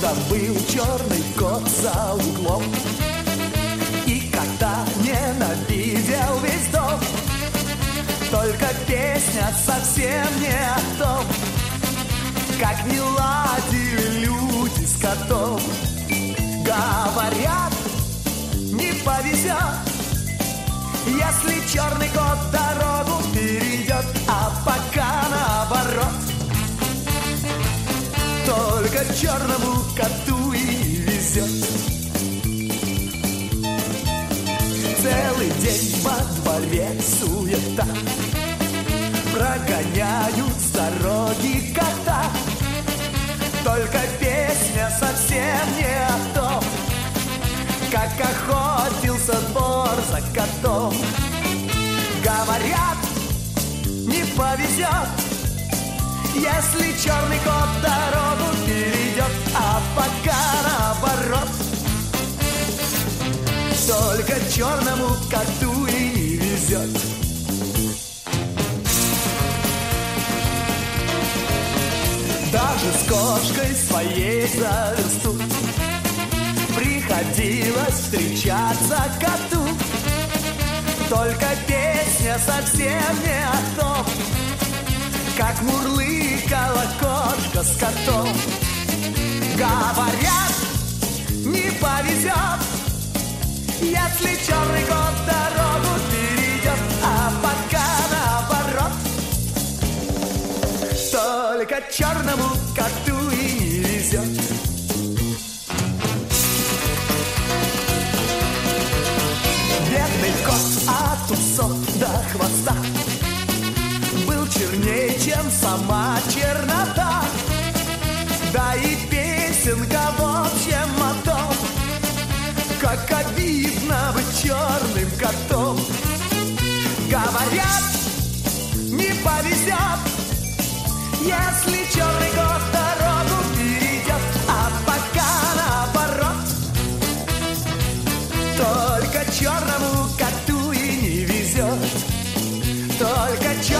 Когда-то был черный кот за углом. И кота ненавидел весь дом Только песня совсем не о том Как не ладили люди с котом. Говорят, не повезет Если черный кот дорогу Только черному коту и везет. Целый день во дворе суета. Прогоняют с дороги кота. Только песня совсем не о том Как охотился двор за котом. Говорят, не повезет Если черный кот дорогу пока наоборот Только черному коту и не везет. Даже с кошкой своей за Приходилось встречаться коту. Только песня совсем не о том Как мурлыкала кошка Говорят, не повезет Если черный кот дорогу перейдет А пока наоборот. Только черному коту и не везет Бедный кот от усов до хвоста Был чернее, чем сама Как обидно быть черным котом. Говорят, не повезет Если черный кот дорогу перейдет А пока наоборот Только черному коту и не везет Только черному